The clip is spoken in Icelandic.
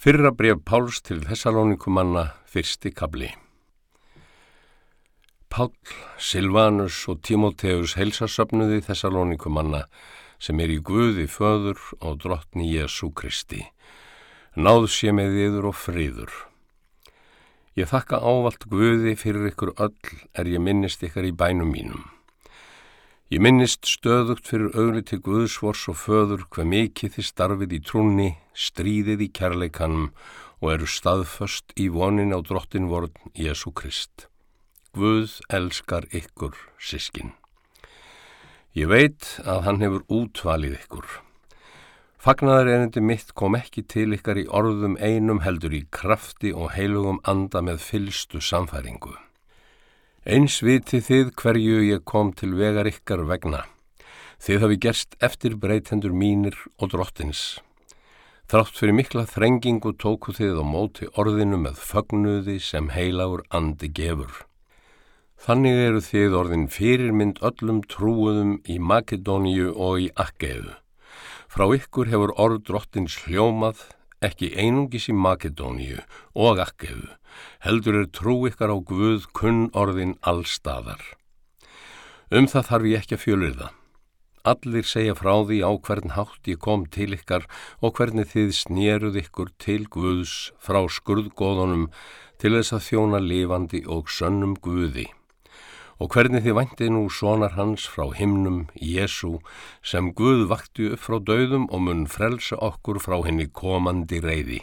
Fyrra bref Páls til Þessalónikumanna, fyrsti kabli. Pál, Silvanus og Timóteus heilsasöfnuði Þessalónikumanna sem er í Guði föður og drottni Jésu Kristi. Náð sé með yður og friður. Ég þakka ávalt Guði fyrir ykkur öll er ég minnist ykkar í bænum mínum. Ég minnist stöðugt fyrir augli til Guðsvors og föður hver mikið þið starfið í trúnni, stríðið í kærleikanum og eru staðföst í vonin á drottin vorn Jésu Krist. Guð elskar ykkur, sískin. Ég veit að hann hefur útvalið ykkur. Fagnar einandi mitt kom ekki til ykkar í orðum einum heldur í krafti og heilugum anda með fylstu samfæringu. Eins viti þið hverju ég kom til vegar ykkar vegna. Þið hafi gerst eftir breytendur mínir og drottins. Þrátt fyrir mikla þrengingu tóku þið á móti orðinu með fögnuði sem heilagur andi gefur. Þannig eru þið orðin fyrirmynd öllum trúuðum í Makedóníu og í Akkeiðu. Frá ykkur hefur orð drottins hljómað, ekki einungis í Makedóníu og Akkeiðu, heldur er trú ykkar á Guð kunn orðin allstaðar. Um það þarf ég ekki að fjölur það. Allir segja frá því á hvern hátt ég kom til ykkar og hvernig þið snýruð ykkur til Guðs frá skurðgóðunum til þess að þjóna lifandi og sönnum Guði. Og hvernig þið vantið nú sonar hans frá himnum, Jésu, sem Guð vakti upp frá döðum og mun frelsa okkur frá henni komandi reyði.